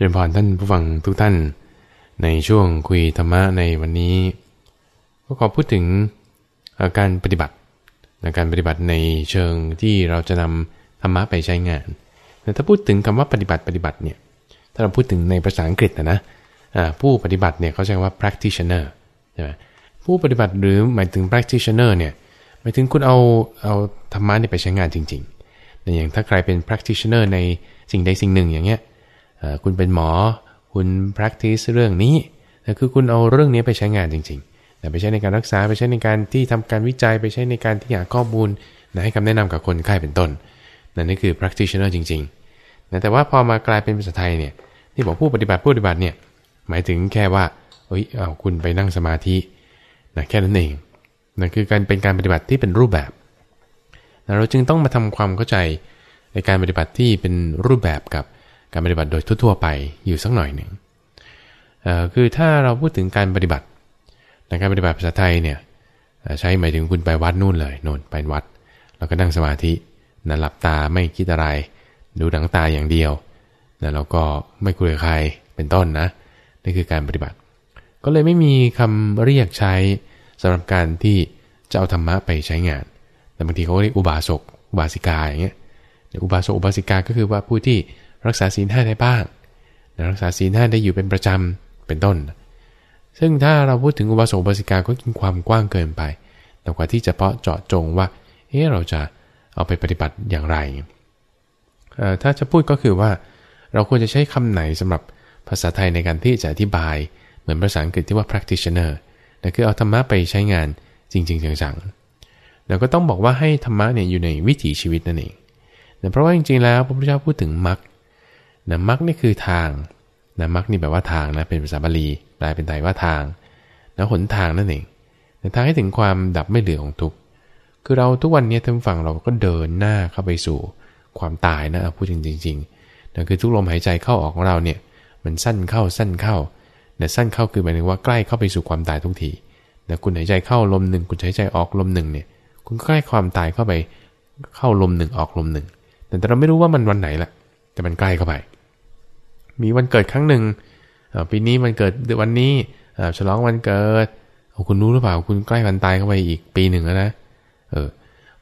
ริญพรท่านผู้ฟังทุกท่าน ในช่วงคุยธรรมะในวันนี้ ก็ขอพูดถึงการปฏิบัติการปฏิบัติในเชิงที่เราจะนำธรรมะไปใช้งานแต่ถ้าพูดถึงคำว่าปฏิบัติปฏิบัติเนี่ยถ้าเราพูดถึงในภาษาอังกฤษนะนะผู้ปฏิบัติเนี่ยเขาใช้ว่า practitioner ใช่ไหมผู้ปฏิบัติหรือหมายถึง practitioner เนี่ยหมายถึงคุณเอาเอาธรรมะเนี่ยไปใช้งานจริงๆอย่างถ้าใครเป็น practitioner ในสิ่งใดสิ่งหนึ่งอย่างเงี้ย คุณเป็นหมอ คุณ practice เรื่องนี้แต่คือคุณเอาเรื่องนี้ไปใช้งานจริงๆแต่ไปใช้ในการรักษาไปใช้ในการที่ทำการวิจัยไปใช้ในการที่หาข้อมูลนะให้คำแนะนำกับคนไข้เป็นต้นนั่นนี่คือ practitioner จริงๆนะแต่ว่าพอมากลายเป็นภาษาไทยเนี่ยที่บอกผู้ปฏิบัติผู้ปฏิบัติเนี่ยหมายถึงแค่ว่าเฮ้ยเอาคุณไปนั่งสมาธินะแค่นั้นเองนั่นคือการเป็นการปฏิบัติที่เป็นรูปแบบนะเราจึงต้องมาทำความเข้าใจในการปฏิบัติที่เป็นรูปแบบกับ การปฏิบัติโดยทั่วๆไปอยู่สักหน่อยหนึ่งคือถ้าเราพูดถึงการปฏิบัติในการปฏิบัติภาษาไทยเนี่ยใช้หมายถึงคุณไปวัดนู่นเลยโน่นไปวัด แล้วก็นั่งสมาธินะหลับตาไม่คิดอะไร ดูหนังตาอย่างเดียวนะแล้วก็ไม่คุยกับใครเป็นต้นนะนี่คือการปฏิบัติ ก็เลยไม่มีคำเรียกใช้สำหรับการที่จะเอาธรรมะไปใช้งาน แต่บางทีเขาเรียกอุบาสกอุบาสิกาอย่างเงี้ยอุบาสกอุบาสิกาก็คือว่าผู้ที่ รักษาศีลห้าได้บ้างรักษาศีลห้าได้อยู่เป็นประจำเป็นต้น ซึ่งถ้าเราพูดถึงอุบาสกอุบาสิกาก็กินความกว้างเกินไปแต่กว่าที่จะเพาะเจาะจงว่าเอ๊เราจะเอาไปปฏิบัติอย่างไร ถ้าจะพูดก็คือว่าเราควรจะใช้คำไหนสำหรับภาษาไทยในการที่จะอธิบาย เหมือนภาษาอังกฤษที่ว่า practitioner นั่นคือเอาธรรมะไปใช้งานจริงๆจังๆแล้วก็ต้องบอกว่าให้ธรรมะเนี่ยอยู่ในวิถีชีวิตนั่นเองเพราะว่าจริงๆแล้วพระพุทธเจ้าพูดถึงมรรค นะมรรคนี่คือทางนะมรรคนี่แปลว่าทางนะเป็นภาษาบาลีแปลเป็นไทยว่าทางนะหนทางนั่นเองทางให้ถึงความดับไม่เหลือของทุกข์คือเราทุกวันนี้ท่านฟังเราก็เดินหน้าเข้าไปสู่ความตายนะพูดจริงๆนั่นคือทุกลมหายใจเข้าออกของเราเนี่ยมันสั้นเข้าสั้นเข้าเนี่ยสั้นเข้าคือหมายถึงว่าใกล้เข้าไปสู่ความตายทุกทีนะคุณหายใจเข้าลมหนึ่งคุณหายใจออกลมหนึ่งเนี่ยคุณใกล้ความตายเข้าไปเข้าลมหนึ่งออกลมหนึ่งแต่เราไม่รู้ว่ามันวันไหนละแต่มันใกล้เข้าไป มีวันเกิดครั้งหนึ่งปีนี้มันเกิดวันนี้ฉลองวันเกิดคุณรู้หรือเปล่าคุณใกล้วันตายเข้าไปอีกปีหนึ่งแล้วนะเออ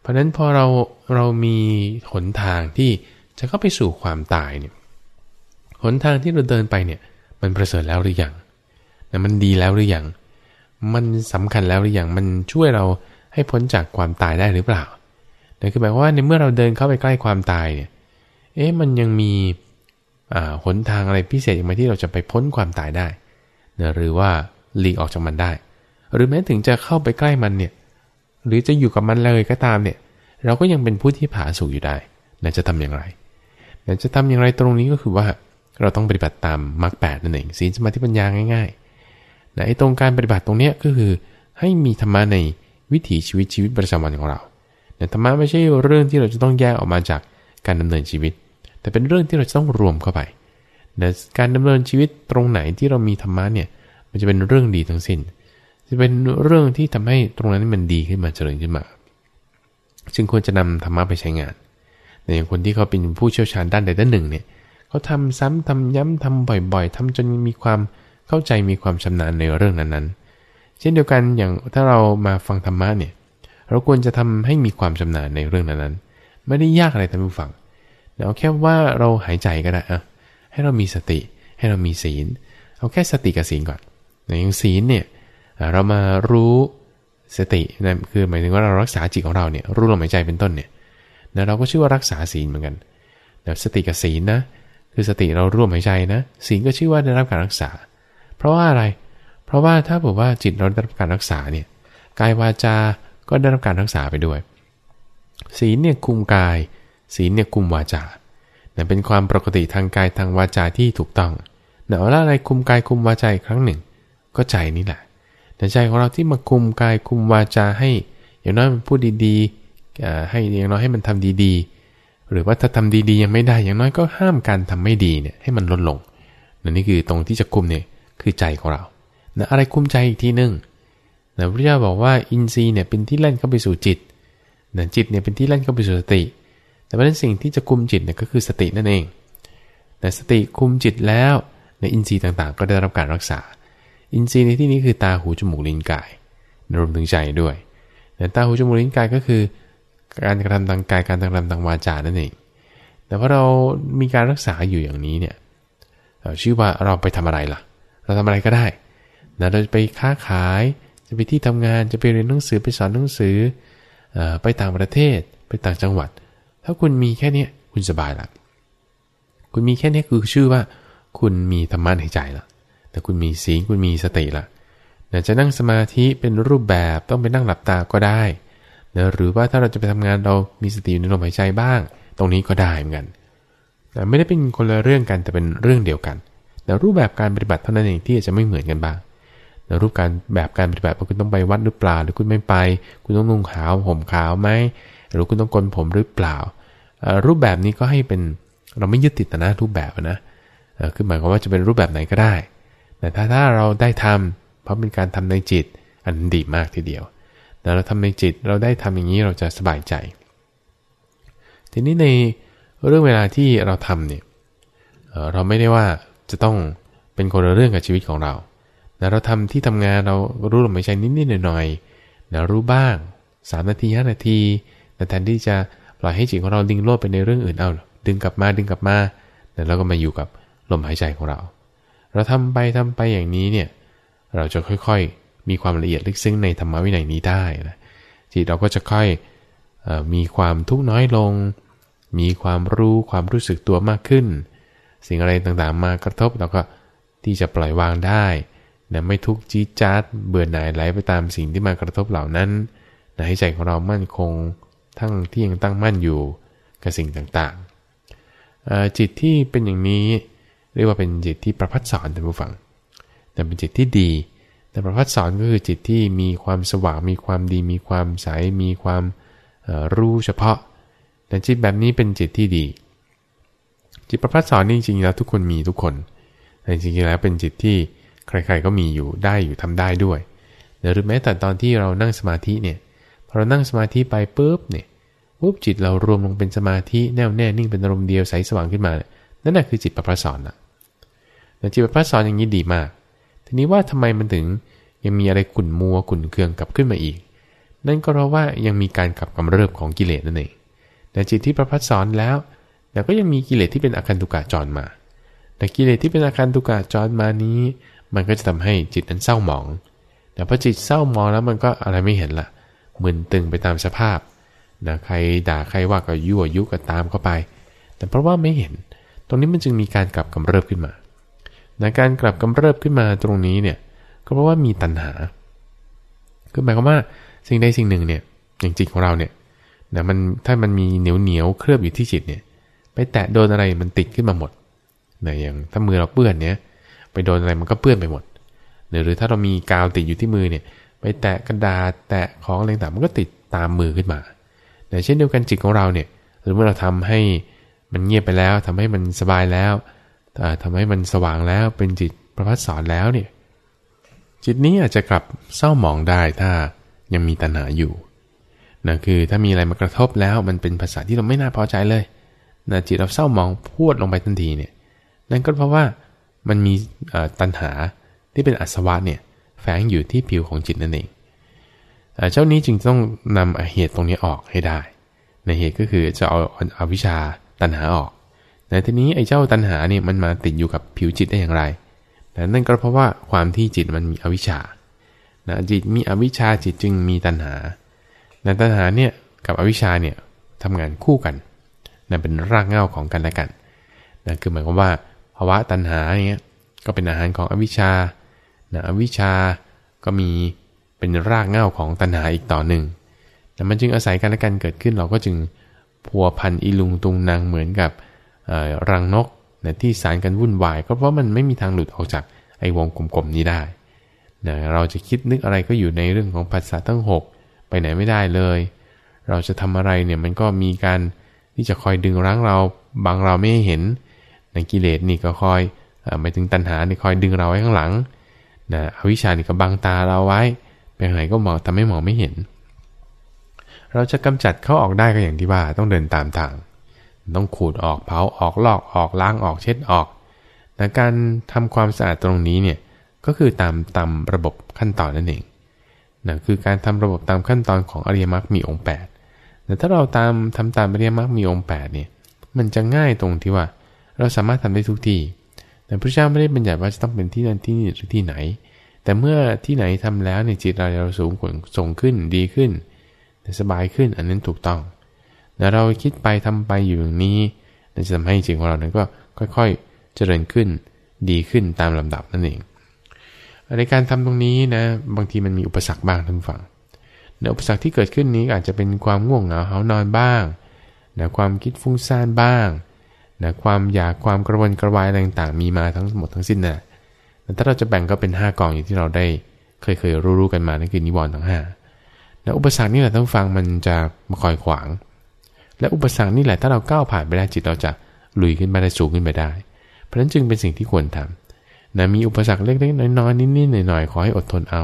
เพราะฉะนั้นพอเราเรามีหนทางที่จะเข้าไปสู่ความตายเนี่ยหนทางที่เราเดินไปเนี่ย มันประเสริฐแล้วหรือยังนะมันดีแล้วหรือยังมันสำคัญแล้วหรือยังมันช่วยเราให้พ้นจากความตายได้หรือเปล่านั่นคือหมายว่าในเมื่อเราเดินเข้าไปใกล้ความตายเนี่ย เอ๊ะมันยังมี หนทางอะไรพิเศษอย่างไรที่เราจะไปพ้นความตายได้นะหรือว่าหลีกออกจากมันได้ หรือแม้ถึงจะเข้าไปใกล้มันเนี่ยหรือจะอยู่กับมันเลยก็ตามเนี่ยเราก็ยังเป็นผู้ที่ผาสุกอยู่ได้นะจะทำอย่างไรนะจะทำอย่างไรตรงนี้ก็คือว่าเราต้องปฏิบัติตามมรรคแปดนั่นเองศีลสมาธิปัญญาง่ายๆนะไอ้ตรงการปฏิบัติตรงเนี้ยก็คือให้มีธรรมะในวิถีชีวิตชีวิตประจำวันของเราแต่ธรรมะไม่ใช่เรื่องที่เราจะต้องแยกออกมาจากการดำเนินชีวิต แต่เป็นเรื่องที่เราจะต้องรวมเข้าไปแต่การดำเนินชีวิตตรงไหนที่เรามีธรรมะเนี่ย มันจะเป็นเรื่องดีทั้งสิ้น จะเป็นเรื่องที่ทำให้ตรงนั้นมันดีขึ้นมาเจริญขึ้นมา จึงควรจะนำธรรมะไปใช้งาน แต่อย่างคนที่เขาเป็นผู้เชี่ยวชาญด้านใดด้านหนึ่งเนี่ย เขาทำซ้ำทำย้ำทำบ่อย ๆทำจนมีความเข้าใจมีความชำนาญในเรื่องนั้นๆ เช่นเดียวกันอย่างถ้าเรามาฟังธรรมะเนี่ย เราควรจะทำให้มีความชำนาญในเรื่องนั้นๆ ไม่ได้ยากอะไรท่านผู้ฟัง เอาแค่ว่าเราหายใจก็ได้อะให้เรามีสติ ให้เรามีศีล เอาแค่สติกับศีลก่อนอย่างศีลเนี่ยเรามารู้สตินะคือหมายถึงว่าเรารักษาจิตของเราเนี่ยรู้ลมหายใจเป็นต้นเนี่ยนะเราก็ชื่อว่ารักษาศีลเหมือนกันแต่สติกับศีลนะคือสติเราร่วมหายใจนะศีลก็ชื่อว่าได้รับการรักษา เพราะว่าอะไร เพราะว่าถ้าบอกว่าจิตเราได้รับการรักษาเนี่ยกายวาจาก็ได้รับการรักษาไปด้วย ศีลเนี่ยคุมกาย ศีลเนี่ยคุมวาจา นี่เป็นความปกติทางกายทางวาจาที่ถูกต้องเนาะแล้วอะไรคุมกายคุมวาจาอีกครั้งหนึ่ง ก็ใจนี่แหละแต่ใจของเราที่มาคุมกายคุมวาจาให้ อย่างน้อยมันพูดดีๆให้อย่างน้อยให้มันทำดีๆ หรือว่าถ้าทำดีๆยังไม่ได้ อย่างน้อยก็ห้ามการทำไม่ดีเนี่ยให้มันลดลงนี่คือตรงที่จะคุมเนี่ยคือใจของเรานะอะไรคุมใจอีกทีหนึ่งนะพระเจ้าบอกว่าอินทรีย์เนี่ยเป็นที่เล่นเข้าไปสู่จิตนะจิตเนี่ยเป็นที่เล่นเข้าไปสู่สติ แต่เพราะนั้นสิ่งที่จะคุมจิตเนี่ยก็คือสตินั่นเอง แต่สติคุมจิตแล้วในอินทรีย์ต่างๆ ก็ได้รับการรักษา อินทรีย์ในที่นี้คือตาหูจมูกลิ้นกายรวมถึงใจด้วย แต่ตาหูจมูกลิ้นกายก็คือ การกระทำทางกายการกระทำทางวาจานั่นเอง แต่ว่าเรามีการรักษาอยู่อย่างนี้เนี่ยชื่อว่าเราไปทำอะไรล่ะ เราทำอะไรก็ได้นะเราจะไปค้าขาย จะไปที่ทำงาน จะไปเรียนหนังสือไปสอนหนังสือ ไปต่างประเทศ ไปต่างจังหวัด ถ้าคุณมีแค่นี้คุณสบายละคุณมีแค่นี้คือชื่อว่า คุณมีธรรมะในใจละแต่คุณมีสีคุณมีสติละนะจะนั่งสมาธิเป็นรูปแบบต้องไปนั่งหลับตาก็ได้นะหรือว่าถ้าเราจะไปทำงานเรามีสติอยู่ในลมหายใจบ้าง ตรงนี้ก็ได้เหมือนกันแต่ไม่ได้เป็นคนละเรื่องกันแต่เป็นเรื่องเดียวกันแต่รูปแบบการปฏิบัติเท่านั้นเองที่จะไม่เหมือนกันบ้างแต่รูปการแบบการปฏิบัติว่าคุณต้องไปวัดหรือเปล่า หรือคุณไม่ไป คุณต้องนุ่งขาวผมขาวไหมหรือคุณต้องกลผมหรือเปล่า รูปแบบนี้ก็ให้เป็นเราไม่ยึดติดนะรูปแบบนะคือหมายความว่าจะเป็นรูปแบบไหนก็ได้ แต่ถ้าถ้าเราได้ทำเพราะเป็นการทำในจิตอันดีมากทีเดียวแต่เราทำในจิตเราได้ทำอย่างนี้เราจะสบายใจ ทีนี้ในเรื่องเวลาที่เราทำเนี่ยเราไม่ได้ว่าจะต้องเป็นคนละเรื่องกับชีวิตของเราแต่เราทำที่ทำงานเรารู้ลมหายใจนิดๆหน่อยๆนะรู้บ้าง 3 นาที5นาทีแต่แทนที่จะ ปล่อยให้จิตของเราดิ่งโลดไปในเรื่องอื่นเอาดึงกลับมาดึงกลับมาแล้วก็มาอยู่กับลมหายใจของเรา เราทำไปทำไปอย่างนี้เนี่ยเราจะค่อยๆ มีความละเอียดลึกซึ้งในธรรมวินัยนี้ได้นะจิตเราก็จะค่อยอมีความทุกข์น้อยลง มีความรู้ความรู้สึกตัวมากขึ้น สิ่งอะไรต่างๆมากระทบเราก็ที่จะปล่อยวางได้นะไม่ทุกข์จี๊ดจ๊าดเบื่อหน่ายไหลไปตามสิ่งที่มากระทบเหล่านั้นนะให้ใจของเรามั่นคง ทั้งที่ยังตั้งมั่นอยู่กับสิ่งต่างๆจิตที่เป็นอย่างนี้เรียกว่าเป็นจิตที่ประพัดสอนท่านผู้ฟัง แต่เป็นจิตที่ดี แต่ประพัดสอนก็คือจิตที่มีความสว่าง มีความดี มีความใส มีความรู้เฉพาะ แต่จิตแบบนี้เป็นจิตที่ดี จิตประพัดสอนนี่จริงๆแล้วทุกคนมีทุกคน แต่จริงๆแล้วเป็นจิตที่ใครๆก็มีอยู่ได้อยู่ทำได้ด้วย หรือแม้แต่ตอนที่เรานั่งสมาธิเนี่ย พอเรานั่งสมาธิไปปุ๊บเนี่ย ปุ๊บจิตเรารวมลงเป็นสมาธิแน่วแน่นิ่งเป็นอารมณ์เดียวใสสว่างขึ้นมา นั่นแหละคือจิตประพัสสอนนะแต่จิตประพัสสอนอย่างนี้ดีมาก ทีนี้ว่าทำไมมันถึงยังมีอะไรขุ่นมัวขุ่นเคืองกลับขึ้นมาอีก นั่นก็เพราะว่ายังมีการกลับกำเริบของกิเลสนั่นเองแต่จิตที่ประพัสสอนแล้วแต่ก็ยังมีกิเลสที่เป็นอาการตุกะจรมา แต่กิเลสที่เป็นอาการตุกะจรมานี้ มันก็จะทำให้จิตนั้นเศร้าหมอง แต่พอจิตเศร้าหมองแล้วมันก็อะไรไม่เห็นละมึนตึงไปตามสภาพ นะใครด่าใครว่าก็ยั่วยุก็ตามเข้าไป แต่เพราะว่าไม่เห็น ตรงนี้มันจึงมีการกลับกำเริบขึ้นมาในการกลับกำเริบขึ้นมาตรงนี้เนี่ยก็เพราะว่ามีตัณหาคือหมายความว่าสิ่งใดสิ่งหนึ่งเนี่ยอย่างจิตของเราเนี่ยนะมันถ้ามันมีเหนียวเหนียวเคลือบอยู่ที่จิตเนี่ย ไปแตะโดนอะไรมันติดขึ้นมาหมดนะอย่างถ้ามือเราเปื้อนเนี่ย ไปโดนอะไรมันก็เปื้อนไปหมดหรือถ้าเรามีกาวติดอยู่ที่มือเนี่ย ไปแตะกระดาษแตะของอะไรต่างมันก็ติดตามมือขึ้นมา แต่เช่นเดียวกันจิตของเราเนี่ยหรือเมื่อเราทำให้มันเงียบไปแล้วทำให้มันสบายแล้วทำให้มันสว่างแล้วเป็นจิตประพัดสอนแล้วเนี่ยจิตนี้อาจจะกลับเศร้าหมองได้ถ้ายังมีตัณหาอยู่นะคือถ้ามีอะไรมากระทบแล้วมันเป็นภาษาที่เราไม่น่าพอใจเลยนะจิตเราเศร้าหมองพูดลงไปทันทีเนี่ยนั่นก็เพราะว่ามันมีตัณหาที่เป็นอัศวะเนี่ยแฝงอยู่ที่ผิวของจิตนั่นเอง เจ้านี้จึงต้องนำเหตุตรงนี้ออกให้ได้ ในเหตุก็คือจะเอาอาวิชชาตัณหาออกแต่ทีนี้ไอ้เจ้าตัณหาเนี่ยมันมาติดอยู่กับผิวจิตได้อย่างไร แต่นั่นก็เพราะว่าความที่จิตมันมีอวิชชานะจิตมีอวิชชาจิตจึงมีตัณหาแต่ตัณหาเนี่ยกับอวิชชาเนี่ยทำงานคู่กันนะเป็นรากเหง้าของกันและกันนะคือหมายความว่าภาวะตัณหาอย่างเงี้ยก็เป็นอาหารของอวิชชานะอวิชชาก็มี เป็นรากเหง้าของตัณหาอีกต่อหนึ่งแต่มันจึงอาศัยกันและกันเกิดขึ้นเราก็จึงพัวพันอีลุงตุงนางเหมือนกับรังนกนะที่สารกันวุ่นวายก็เพราะมันไม่มีทางหลุดออกจากไอ้วงกลมๆนี้ได้นะเราจะคิดนึกอะไรก็อยู่ในเรื่องของภาษาทั้ง 6 ไปไหนไม่ได้เลย เราจะทำอะไรเนี่ยมันก็มีการที่จะคอยดึงรั้งเราบางเราไม่เห็นในกิเลสนี่ก็คอยหมายถึงตัณหานี่คอยดึงเราไว้ข้างหลังนะอวิชานี่ก็บังตาเราไว้ ไปไหนก็มองทำให้มองไม่เห็น เราจะกำจัดเขาออกได้ก็อย่างที่ว่าต้องเดินตามทาง ต้องขูดออกเผาออกลอกออกล้างออกเช็ดออกแต่การทำความสะอาดตรงนี้เนี่ยก็คือตามตามระบบขั้นตอนนั่นเองนะคือการทำระบบตามขั้นตอนของอริยมรรคมีองค์ 8 แต่ถ้าเราตามทำตามอริยมรรคมีองค์8เนี่ยมันจะง่ายตรงที่ว่า เราสามารถทำได้ทุกที่แต่พระเจ้าไม่ได้บัญญัติว่าจะต้องเป็นที่นั่นที่นี่หรือที่ไหน แต่เมื่อที่ไหนทำแล้วในจิตเราเราสูงขึ้นส่งขึ้นดีขึ้นสบายขึ้นอันนั้นถูกต้องแต่เราคิดไปทำไปอยู่อย่างนี้นั่นจะทำให้จิตของเรานั้นก็ค่อยๆ เจริญขึ้นดีขึ้นตามลำดับนั่นเองในการทำตรงนี้นะบางทีมันมีอุปสรรคบ้างท่านฟังในอุปสรรคที่เกิดขึ้นนี้อาจจะเป็นความง่วงเหงาเหานอนบ้างนะความคิดฟุ้งซ่านบ้างนะความอยากความกระวนกระวายอะไรต่างๆมีมาทั้งหมดทั้งสิ้นนะ ถ้าเราจะแบ่งก็เป็น 5 กองอย่างที่เราได้เคยเคยรู้ๆกันมานั่นคือนิวรณ์ทั้ง5นะอุปสรรคนี่แหละท่านฟังมันจะมาคอยขวาง และอุปสรรคนี่แหละถ้าเราก้าวผ่านไปได้จิตเราจะลุยขึ้นไปได้สูงขึ้นไปได้ เพราะฉะนั้นจึงเป็นสิ่งที่ควรทำนะมีอุปสรรคเล็กๆน้อยๆนิดๆหน่อยๆขอให้อดทนเอา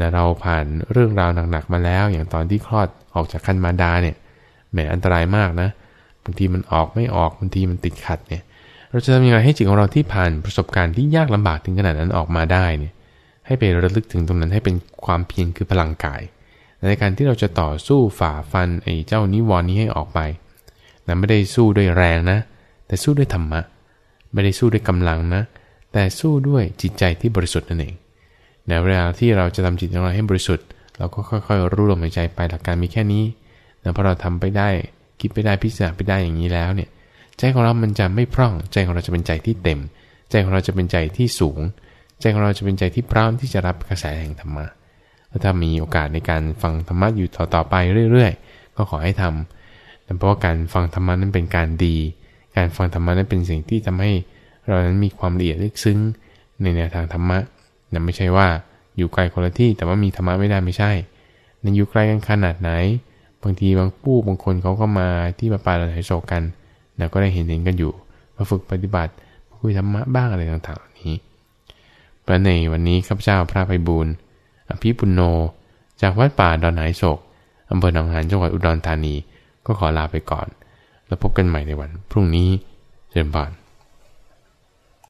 นะเราผ่านเรื่องราวหนักๆมาแล้ว อย่างตอนที่คลอดออกจากคันมาดาเนี่ยแหมอันตรายมากนะบางทีมันออกไม่ออกบางทีมันติดขัดเนี่ย เราจะทำยังไงให้จิตของเราที่ผ่านประสบการณ์ที่ยากลำบากถึงขนาดนั้นออกมาได้เนี่ยให้ไประลึกถึงตรงนั้นให้เป็นความเพียรคือพลังกาย ในการที่เราจะต่อสู้ฝ่าฟันไอ้เจ้านิวรณ์นี้ให้ออกไปนะไม่ได้สู้ด้วยแรงนะ แต่สู้ด้วยธรรมะ ไม่ได้สู้ด้วยกำลังนะ แต่สู้ด้วยจิตใจที่บริสุทธิ์นั่นเองในเวลาที่เราจะทำจิตของเราให้บริสุทธิ์เราก็ค่อยๆรู้ลมหายใจไปหลักการมีแค่นี้นะพอเราทำไปได้คิดไปได้พิจารณาไปได้อย่างนี้แล้วเนี่ย ใจของเรามันจะไม่พร่อง ใจของเราจะเป็นใจที่เต็ม ใจของเราจะเป็นใจที่สูง ใจของเราจะเป็นใจที่พร้อมที่จะรับกระแสแห่งธรรมะถ้ามีโอกาสในการฟังธรรมะอยู่ต่อๆไปเรื่อยๆ ก็ขอให้ทำเพราะว่าการฟังธรรมะนั้นเป็นการดี การฟังธรรมะนั้นเป็นสิ่งที่ทำให้เรานั้นมีความละเอียดลึกซึ้งในแนวทางธรรมะนั่นไม่ใช่ว่าอยู่ไกลคนละที่แต่ว่ามีธรรมะไม่ได้ไม่ใช่นั่นอยู่ไกลกันขนาดไหน บางทีบางผู้บางคนเขาก็มาที่มาปาราไหโศกกัน เราก็ได้เห็นเห็นกันอยู่มาฝึกปฏิบัติคุยธรรมะบ้างอะไรต่างๆเหล่านี้ประในวันนี้ข้าพเจ้าพระไพบูลอภิปุโน จากวัดป่าดอนไหโศกอำเภอหนองหานจังหวัดอุดรธานี ก็ขอลาไปก่อน แล้วพบกันใหม่ในวันพรุ่งนี้เชิญบาน